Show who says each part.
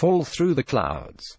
Speaker 1: fall through the clouds.